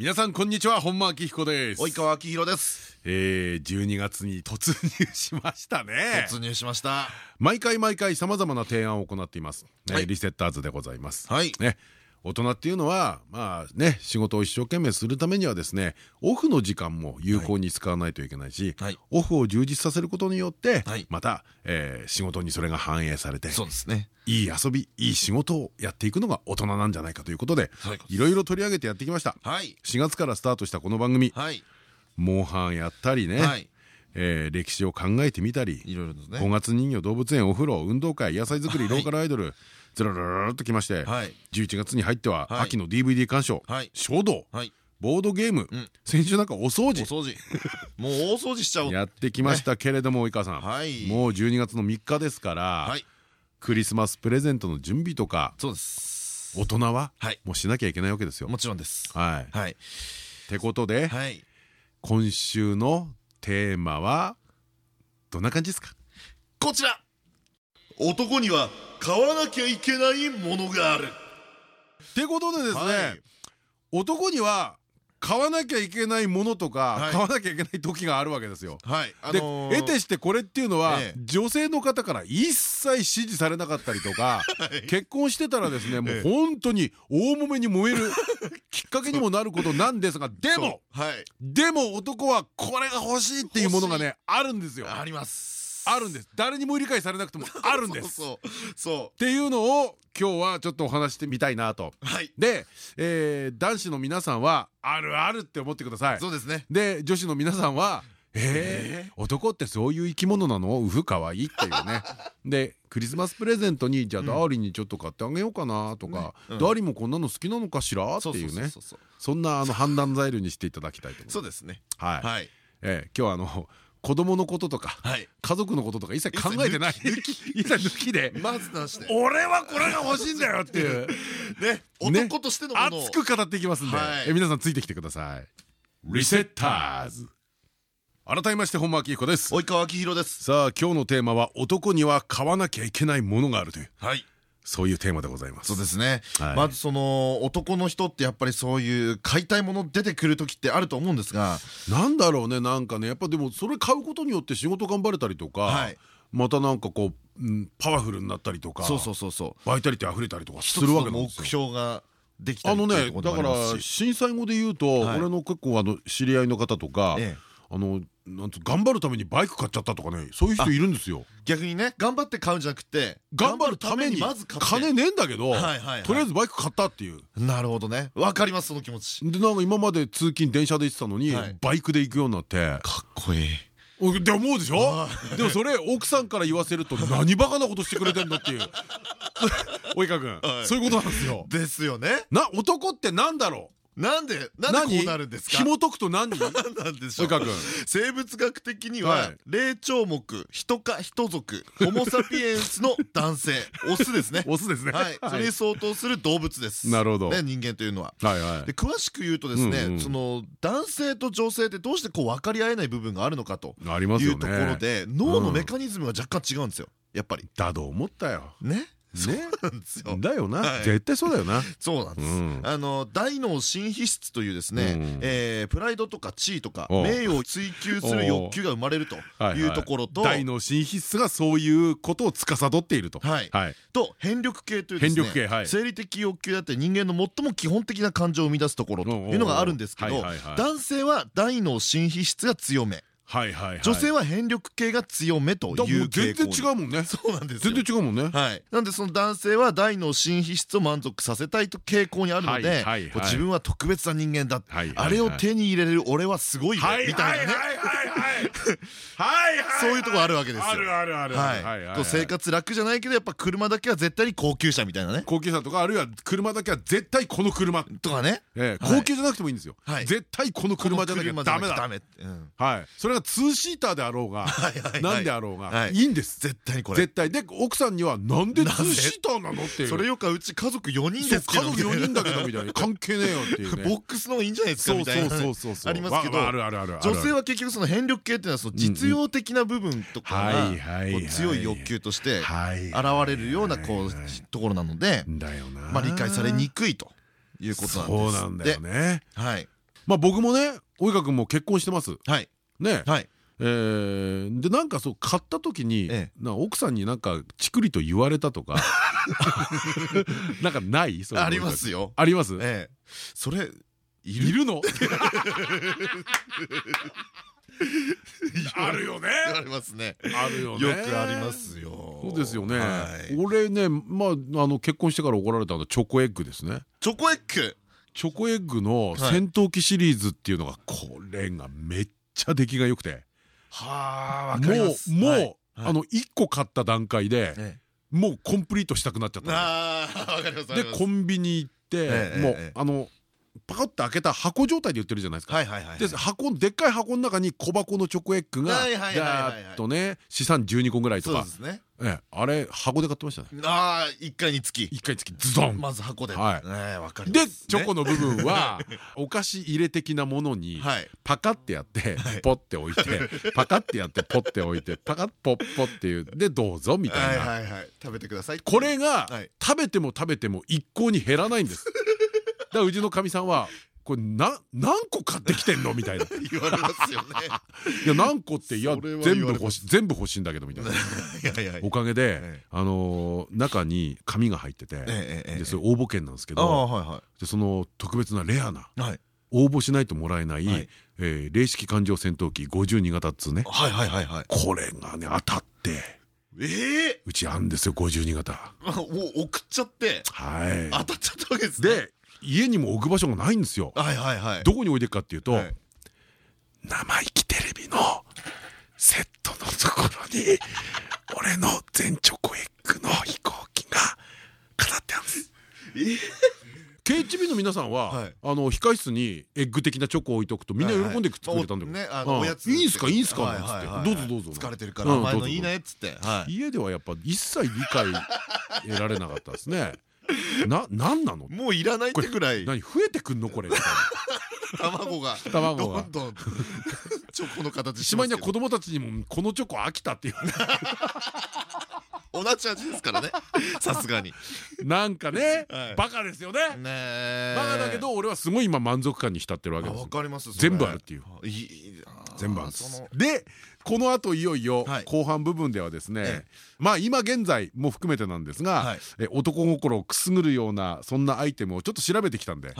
皆さんこんにちは本間明彦です。及川明宏です。えー、12月に突入しましたね。突入しました。毎回毎回さまざまな提案を行っています、ねはい。リセッターズでございます。はい。ね大人っていうのはまあね仕事を一生懸命するためにはですねオフの時間も有効に使わないといけないし、はい。オフを充実させることによって、はい。また、えー仕事にそれが反映されてそうですね。いい遊びいい仕事をやっていくのが大人なんじゃないかということで、はい。いろいろ取り上げてやってきました。はい。4月からスタートしたこの番組。はい。モンハンやったりね、はい。えー歴史を考えてみたりいろいろね。5月人形動物園お風呂運動会野菜作りローカルアイドルずらららっときましてはい11月に入っては秋の DVD 鑑賞はい書道ボードゲーム先週なんかお掃除お掃除もう大掃除しちゃおうやってきましたけれども及川さんはいもう12月の3日ですからはいクリスマスプレゼントの準備とかそうです大人はもうしなきゃいけないわけですよ。もちろんですはいはいってことではい今週のテーマはどんな感じですかこちら男には買わなきゃいけないものがある。ってことでですね、はい。男には買わなきゃいけないものとか、はい。買わなきゃいけない時があるわけですよ。はい。あで、のー得てしてこれっていうのは、ええ。女性の方から一切支持されなかったりとか、結婚してたらですねもうええ。本当に大揉めに燃えるきっかけにもなることなんですが でもはい。でも男はこれが欲しいっていうものがねあるんですよ。ありますあるんです。誰にも理解されなくても あるんです。そう。そうそっていうのを今日はちょっとお話してみたいなと。うはい。で、えー男子の皆さんはあるあるって思ってください。そうですね。で女子の皆さんは「えー、男ってそういう生き物なの？うふかわいい」っていうね。でクリスマスプレゼントにじゃあダーリンにちょっと買ってあげようかなとか、うん。ダーリンもこんなの好きなのかしら？っていうね。そんなあの判断材料にしていただきたいと思います。そうですね。はい、はい。えー今日はあの子供のこととか、はい。家族のこととか一切考えてない。一切抜きで。まずなしで俺はこれが欲しいんだよっていう。ね。男としてのものを。熱く語っていきますんで、はい。え皆さんついてきてください。リセッターズ。改めまして本間明彦です。及川明宏です。さあ今日のテーマは男には買わなきゃいけないものがあるという。はいそういうテーマでございます。そうですね、はい。まずその男の人ってやっぱりそういう買いたいもの出てくる時ってあると思うんですが。なんだろうねなんかね。やっぱでもそれ買うことによって仕事頑張れたりとか、はい。またなんかこう、うんパワフルになったりとかそうそうそうそう。バイタリティ溢れたりとかするわの目けなんですよ。標ができたあのりっていうとこねだから震災後で言うと、はい。俺の結構あの知り合いの方とか、ええあのなん頑張るためにバイク買っちゃったとかねそういう人いるんですよ。逆にね頑張って買うんじゃなくて頑張るためにまず買って。金ねえんだけどとりあえずバイク買ったっていう。なるほどね。わかりますその気持ち。でなんか今まで通勤電車で行ってたのに、はい。バイクで行くようになって。かっこいい。おって思うでしょ？はでもそれ奥さんから言わせると何バカなことしてくれてんのっていう。及川君、はい。そういうことなんですよ。ですよね。な男ってなんだろなんでうなんでこうなるんですか？紐解くと何 なんでしょう。生物学的にははい。霊長目人か人族ホモ・サピエンスの男性。オスですね。オスですね。はい。それに相当する動物です。なるほど。ね人間というのは。はいはい。で詳しく言うとですねその男性と女性ってどうしてこう分かり合えない部分があるのかと。いうところで脳のメカニズムが若干違うんですよ。やっぱり。だと思ったよ。ねね。なんですよ。だよな、はい。絶対そうだよな。そうなんです、うん。あの大脳新皮質というですね、うん。えープライドとか地位とか名誉を追求する欲求が生まれるというところと大の新必須がそういうことを司っていると。はい。はい。と変力系というですね変力系はい。生理的欲求だって人間の最も基本的な感情を生み出すところというのがあるんですけど男性は大脳新皮質が強め。女性は変力系が強めとだいう全然違ううもんね。そうなんですよ。全然違うもんね。はい、なんでその男性は大脳新皮質を満足させたいと傾向にあるのはいで自分は特別な人間だ。あれを手に入れれる俺はすごいよはいみたいなね。はいはいはいはい。はい。は いそういうとこあるわけですよ。あるあるあるはい生活楽じゃないけどやっぱ車だけは絶対に高級車みたいなね。高級車とかあるいは車だけは絶対この車。とかね。高級じゃなくてもいいんですよ。はい。絶対この車じゃなきゃダメだはい。それがツーシーターであろうが はいはいはい。なんであろうがはい。いいんです。絶対にこれ。絶対。で奥さんにはなんでツーシーターなのっていう。それよかうち家族4人そうですけど。家族4人だけどみたいな。関係ねえよっていうね。ボックスの方がいいんじゃないですかそうそうみたいな。そうそうそうありますけど。わあるあるある女性は結局その変力系っていうのはその実用的な部分とかが強い欲求としてはい現れるようなこうところなのでまあ理解されにくいということなんです。そうなんだよね。はい。まあ僕もね及川君も結婚してます。はいね。はい。えーでなんかそう買った時にえな奥さんになんかチクリと言われたとか なんかない？そういうの。ありますよ。あります？ええ。それいいるの？あるよね。ありますね。あるよね。よくありますよ。そうですよね。はい。俺ねまああの結婚してから怒られたのはチョコエッグですね。チョコエッグ？チョコエッグの戦闘機シリーズっていうのがこれがめっちゃ出来が良くて。はあわもかります。うもうはい。あの1個買った段階でえもうコンプリートしたくなっちゃったのああわかりますでコンビニ行ってええもうええ。あのパカッと開けた箱状態で売ってるじゃないですか。で箱でっかい箱の中に小箱のチョコエッグがはいはいはいはいはい。ガーッとね資産12個ぐらいとか。そうですね。ええあれ箱で買ってましたね。ああ一回につき。1回つきズドン。まず箱で。はい。ねえわかりまですチョコのの部分は お菓子入れ的なものにはい。パカってやってはい。ポッて置いて パカってやってポッて置いてパカッポッポッっていうでどうぞみたはいいな。はいはい食べてくださいこれがはい。食べても食べても一向に減らないんですらうちのかみさんはこれな何個買ってきてんの？みたいな「い 言われますよね。や何個っていや全部欲し全部欲しいんだけど」みたいな。いやいやいや。おかげでええ。あのー中に紙が入っててでそれ応募券なんですけどでその特別なレアないはい。応募しないともらえない、はい。えー零式艦上戦闘機52型っつうね。はいはいはいはい。これがね当たってええ。うちあんですよ52型。送っちゃっては当たっちゃったわけですで家にも置く場所がないんですよ。どこに置いてくかっていうと、はい。生意気テレビのセットのところに 俺の全チョコエッグの飛行機が飾ってあるんです。え？KHB の皆さんは、はい。あの控室にエッグ的なチョコを置いとくとみんな喜んでくってくれたんだよ、ねあのうん。おやついいんすか？いいんすか？はいなんつって、どうぞどうぞ。疲れてるから。うん甘いのいいねっつって。はい。家ではやっぱ一切理解得られなかったですねな、なんなの？もういらないってぐらい。何増えてくんの？これ。みたいな卵が。卵が。どんどん。チョコの形しまいにはけ子供たちにもこのチョコ飽きたっていう。ど同じ味ですからね。さすがに。なんかね、はい。バカですよね。バカだけど俺はすごい今満足感に浸ってるわけあですわかります全部あるっていう。全部あるでこの後いよいよはい。後半部分ではですね、えまあ今現在も含めてなんですが、男心をくすぐるようなそんなアイテムをちょっと調べてきたんで、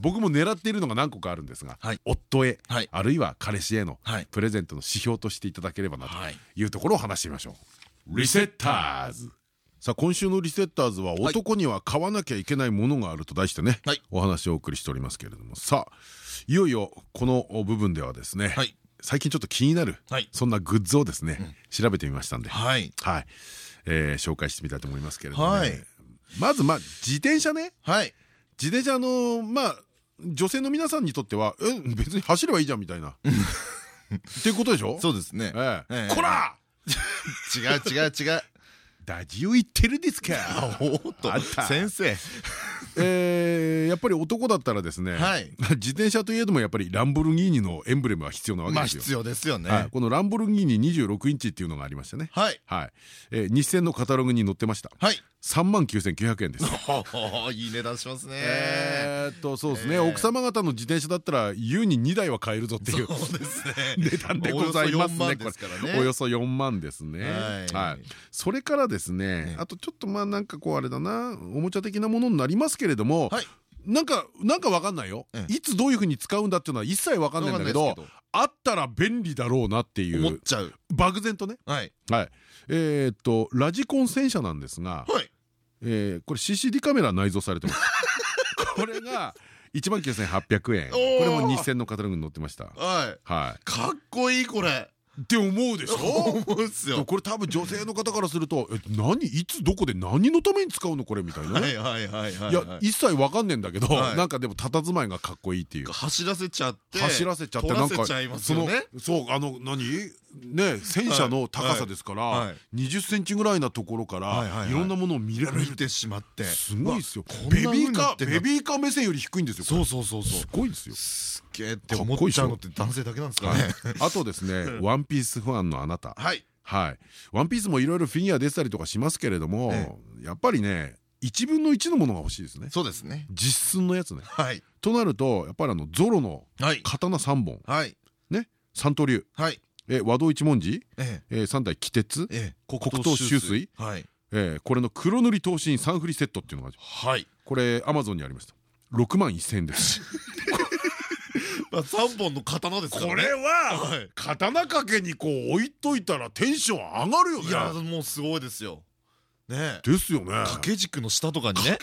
僕も狙っているのが何個かあるんですが、はい。夫へ、はい。あるいは彼氏へのはい。プレゼントの指標としていただければなとはい。いうところを話してみましょう。リセッターズ。さあ今週のリセッターズは男には買わなきゃいけないものがあると題してね、はい。お話をお送りしておりますけれども。さあいよいよこの部分ではですね、はい最近ちょっと気になる、はい。そんなグッズをですね、調べてみましたんで、はい。はい。えー紹介してみたいと思いますけれども、ね。はい。まずまあ自転車ね。はい。自転車のまあ女性の皆さんにとってはえ別に走ればいいじゃんみたいな。っていうことでしょ？そうですね。ええ。ええ。こら！違う違う違う。ダジ を言ってるですか。おっと。先生えーやっぱり男だったらですね、はい。自転車といえどもやっぱりランボルギーニのエンブレムは必要なわけですよ。まあ必要ですよね。はい、このランボルギーニ26インチっていうのがありましてね、はい。はい。えー日産のカタログに載ってました。はい3万9900円です。いい値段しますねえーっとそうですね、えー奥様方の自転車だったら優に2台は買えるぞっていうそうですね値段でございますね。およそ4万ですねこれおよそ4万ですね。ははいい。それからですね、あとちょっとまあなんかこうあれだな、おもちゃ的なものになりますけれども、はいなんかなんかわかんないよ。えいつどういうふうに使うんだっていうのは一切わかんないんだけどあったら便利だろうなっていう思っちゃう漠然とね。はいはい。えーっとラジコン戦車なんですが、はいえーこれ CCD カメラ内蔵されてます。これが1万9800円。これも日産のカタログに載ってました。はいはい。かっこいいこれって思うでしょ？思うんすよ。これ多分女性の方からすると「え何？いつどこで何のために使うのこれ」みたいないはいはいはいい。や一切わかんねえんだけどはい。なんかでも佇まいがかっこいいっていう。走らせちゃって走らせちゃって取なんかそのそうあの何？ね戦車の高さですからい。20センチぐらいなところからいろんなものを見られてしまって。すごいですよ。ベビーカーベビーカー目線より低いんですよそうそうそうそう。すごいですよすっげえって思っちゃうのって男性だけなんですかね。あとですねワンピースファンのあなた。はい。はい。ワンピースもいろいろフィギュア出てたりとかしますけれどもやっぱりね1分の1のものが欲しいですね。そうですね。実寸のやつね。はい。となるとやっぱりあのゾロのはい。刀3本。はい。ね？三刀流。はい。え和道一文字？三代鬼鉄？黒糖秋水？はい。えーこれの黒塗り刀身3振りセットっていうのがある。はい。これアマゾンにありました。6万1000円です 三本の刀ですからね。これは刀掛けにこう置いといたらテンション上がるよね。いやもうすごいですよねですよね。掛け軸の下とかにね。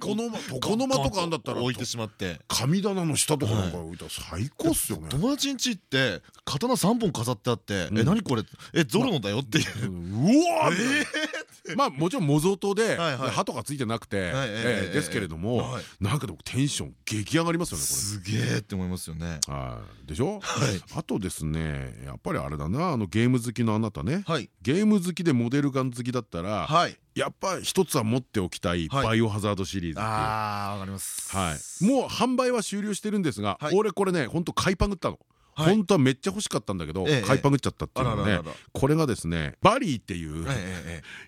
床の 間床の間とかあんだったら置いてしまって。神棚の下とかなんか置いたら最高っすよね。友達ん家行って刀三本飾ってあって「うん。え何これ?」えゾロのだよっていう。うわ まあもちろん模造刀ではいはい。刃とかついてなくてですけれどもはい。なんかでもテンション激上がりますよねこれ。すげえって思いますよね。はい。でしょ、はい。あとですねやっぱりあれだなあのゲーム好きのあなたね。はい。ゲーム好きでモデルガン好きだったらはいやっぱり一つは持っておきたいはい。バイオハザードシリーズっていう。あーわかります。はい、もう販売は終了してるんですが、はい。俺これね本当買いパグったの、はい。本当はめっちゃ欲しかったんだけど、ええ買いパグっちゃったっていうのがねこれがですねバリーっていう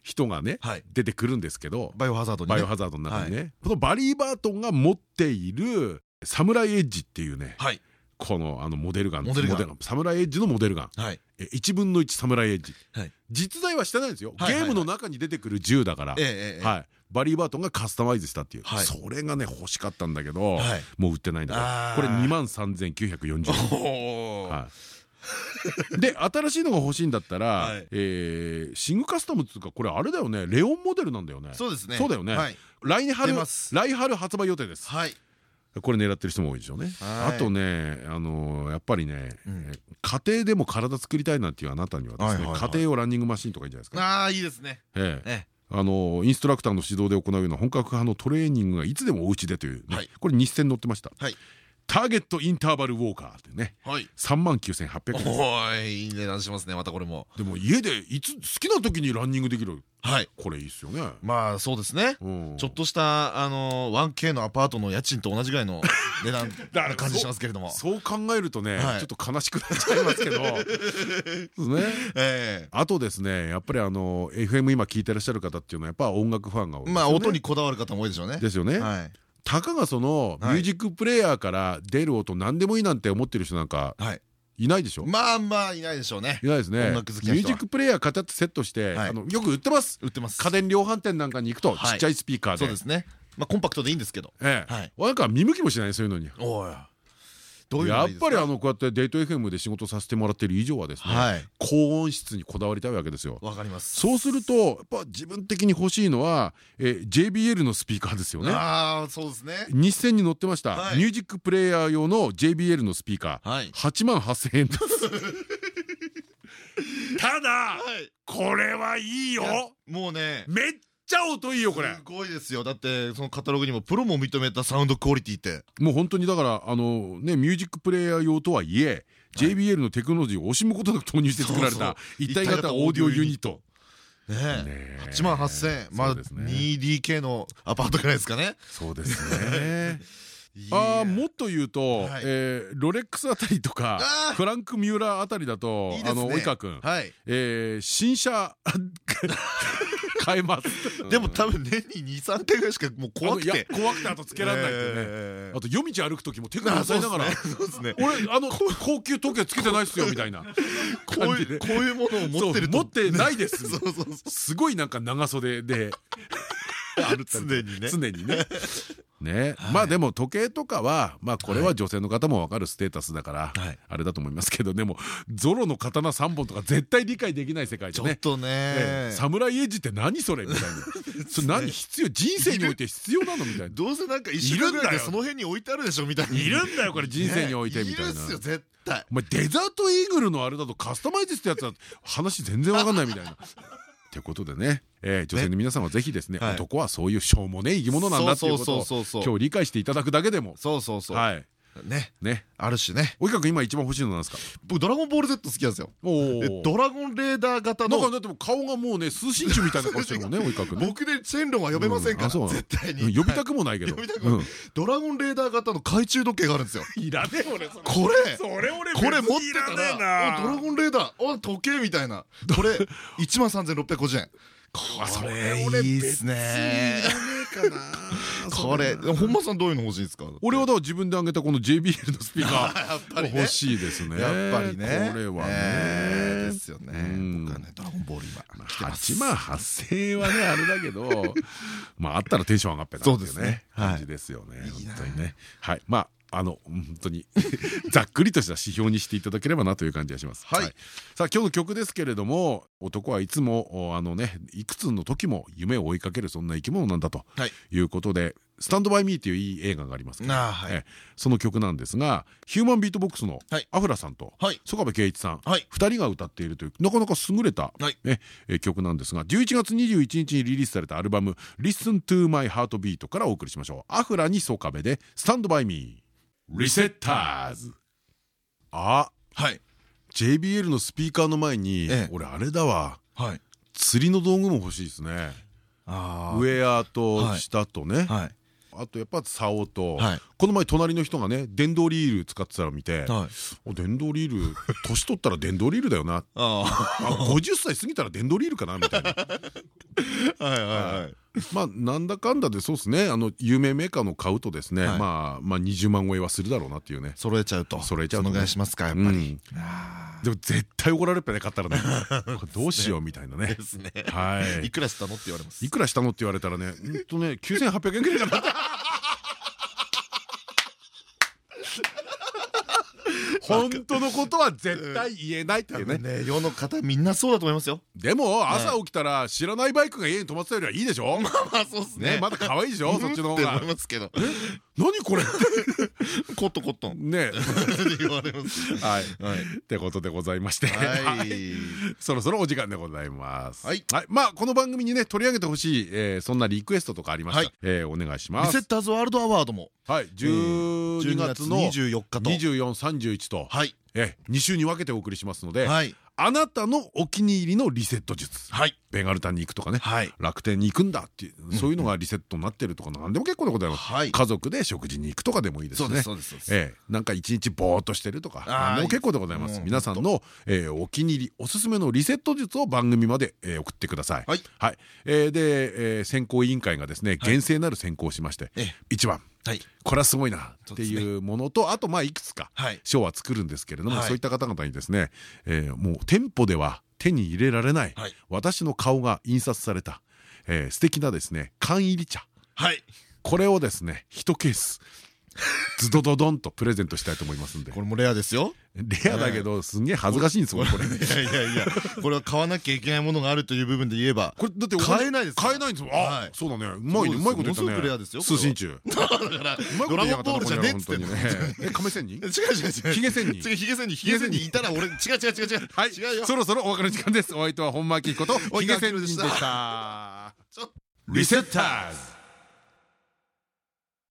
人がね、はい。出てくるんですけどバイオハザードにね。バイオハザードの中にね、このバリー・バートンが持っているサムライエッジっていうねはいこのあのモデルガン。モデルガン。サムライエッジのモデルガン。はい。え1分の1サムライエッジ。はい。実在はしてないんですよ。ゲームの中に出てくる銃だから。バリー・バートンがカスタマイズしたっていう。はい。それがね欲しかったんだけどはい。もう売ってないんだからこれ2万3940円。で新しいのが欲しいんだったらはい。えーシングカスタムっていうかこれあれだよね。レオンモデルなんだよね。そうですね。そうだよね。はい。来年春来春発売予定です。はいこれ狙ってる人も多いでしょうね。はい。あとねあのやっぱりね家庭でも体作りたいなんていうあなたにはですね家庭用ランニングマシンとかいいんじゃないですか。ああいいですね。ええ。えあのインストラクターの指導で行うような本格派のトレーニングがいつでもお家でというね、はい。これ日銭載ってました、はいターゲットインターバルウォーカーってね。はい。3万9800円ですおーいいい値段しますねまたこれも。でも家でいつ好きな時にランニングできる？はい。これいいっすよね。まあそうですね。うんちょっとしたあの 1K のアパートの家賃と同じぐらいの 値段らな感じしますけれども。そう考えるとね、はい。ちょっと悲しくなっちゃいますけど。ね。えあとですねやっぱりあの FM 今聞いてらっしゃる方っていうのはやっぱ音楽ファンが多いですよね。えまあ音にこだわる方も多いでしょうね。ですよね、はいたかがそのミュージックプレイヤーから出る音何でもいいなんて思ってる人なんかはい。いないでしょ？まあまあいないでしょうね。いないですね。ミュージックプレイヤーカチャってセットして、はい。あのよく売ってます？売ってます。家電量販店なんかに行くとはい。ちっちゃいスピーカーで、そうですね。まあコンパクトでいいんですけど。ええ。はい。なんか見向きもしないそういうのに。おいやっぱりあのこうやってデート FM で仕事させてもらってる以上はですね、はい。高音質にこだわりたいわけですよ。わかります。そうするとやっぱ自分的に欲しいのは、えー JBL のスピーカーですよね。ああそうですね。日銭に載ってました、はい。ミュージックプレイヤー用の JBL のスピーカー、はい。8万8000円です。ただはい。これはいいよ。もうね。めっちゃ音いいよこれ。すごいですよ。だってそのカタログにもプロも認めたサウンドクオリティって。もう本当にだからあのねミュージックプレイヤー用とはいえ JBL のテクノロジーを惜しむことなく投入して作られた一体型オーディオユニット。ねねえ。え。8万8000円まあそうですね。2DK のアパートぐらいですかね。そうですね あーもっと言うと、はい。えーロレックスあたりとかフランク・ミューラーあたりだとあの及川君、はい。えー新車買えます。でも多分年に23回ぐらいしかもう怖くて。怖くてあとつけられないってね、えー。あと夜道歩く時も手首押さえながら 俺あの高級時計つけてないっすよみたいなこういうこういうものを持ってる持ってないです。すごいなんか長袖で ある常にね。常にね。ね、まあでも時計とかはまあこれは女性の方も分かるステータスだからあれだと思いますけどでもゾロの刀3本とか絶対理解できない世界でね。ちょっとね。サムライエッジって何それみたいな。それ何必要人生において必要なのみたいな。どうせなんか一週間ぐらいでその辺に置いてあるでしょみたいな。いるんだよこれ人生においてみたいな。いるっすよ絶対。お前デザートイーグルのあれだとカスタマイズってやつは話全然わかんないみたいな。ってことでね、えー、女性の皆さんはぜひですね、男はそういうしょうもねえ生き物なんだっていうことを今日理解していただくだけでも。そうそうそう。はいね。ね。あるしね。及川君今一番欲しいのなんですか？僕ドラゴンボール Z 好きなんですよ。ドラゴンレーダー型の。なんかだって顔がもうね通信中みたいな顔してるも んね及川君僕でチェンロンは呼べませんから絶対に。呼びたくもないけど。ドラゴンレーダー型の懐中時計があるんですよ。いらねえ俺これ。これ持ってたらドラゴンレーダー。時計みたいな。これ 1万3650円これいいっすね これ本間さんどういうの欲しいですか？俺はだから自分であげたこの JBL のスピーカー 欲しいですね。やっぱりね。これはね。ですよね。僕はねドラゴンボール今。8万8000円はね あれだけどまああったらテンション上がってたっていうね感じですよね。本当にね。はい。まああの本当に ざっくりとした指標にしていただければなという感じがします。はい、さあ今日の曲ですけれども男はいつもあのねいくつの時も夢を追いかけるそんな生き物なんだとい。うことで「スタンド・バイ・ミー」といういい映画がありますえその曲なんですがヒューマンビートボックスのアフラさんと曽我部恵一さん2人が歌っているというなかなか優れたね曲なんですが11月21日にリリースされたアルバム「Listen to My Heartbeat」からお送りしましょう。アフラに曽我部で「スタンド・バイ・ミー」リセッターズ。あ。はい。JBL のスピーカーの前に、俺あれだわ、はい、釣りの道具も欲しいですね。ウェアと下とね、はい、あとやっぱ竿と、この前隣の人がね電動リール使ってたら見て「電動リール 年取ったら電動リールだよな」あ50歳過ぎたら電動リールかなみたいな。はいはいはいまあなんだかんだでそうですね。あの有名メーカーの買うとですねまあまあ20万超えはするだろうなっていうね。揃えちゃうと。揃えちゃうお願いしますかやっぱり。でも絶対怒られっぺね買ったらね。どうしようみたいなね。はい。いくらしたのって言われます。いくらしたのって言われたらねうんとね9800円ぐらいかな本当のことは絶対言えないっていうね。世の方みんなそうだと思いますよ。でも朝起きたら知らないバイクが家に止まってたよりはいいでしょ？まあまあそうっすね。まだ可愛いでしょ？そっちの方が。思いますけど。何これ？コットコットン。ね。言われますはい。ってことでございまして。そろそろお時間でございます。はい。まあこの番組にね取り上げてほしいそんなリクエストとかありましたえお願いします。リセッターズワールドアワードも。はい。12月の24日と。2431と。はい。え2週に分けてお送りしますのであなたのお気に入りのリセット術。ベガルタに行くとかね。楽天に行くんだっていうそういうのがリセットになってるとか何でも結構でございます家族で食事に行くとかでもいいですね。なんか一日ぼーっとしてるとか何でも結構でございます。皆さんのお気に入りおすすめのリセット術を番組まで送ってください。はい。で選考委員会がですね厳正なる選考をしまして1番。これはすごいなっていうものとあとまあいくつか賞は作るんですけれどもそういった方々にですねもう店舗では手に入れられない私の顔が印刷された素敵なですね缶入り茶。これをですね1ケースズドドドンとプレゼントしたいと思いますんで。これもレアですよ。レアだけどすんげえ恥ずかしいんですもんこれ。いやいやいや。これは買わなきゃいけないものがあるという部分で言えば。これだって買えないです買えないんですもんあそうだね。うまいうまいこと言ったね。通信中。だからドラゴンボールじゃねえっつってね。え亀仙人？違う違う違う。ヒゲ仙人。違うヒゲ仙人。ヒゲ仙人いたら俺違う違う違う違う。はい。違うよ。そろそろお別れの時間です。お相手は本間明彦とヒゲ仙人でした。リセッターズ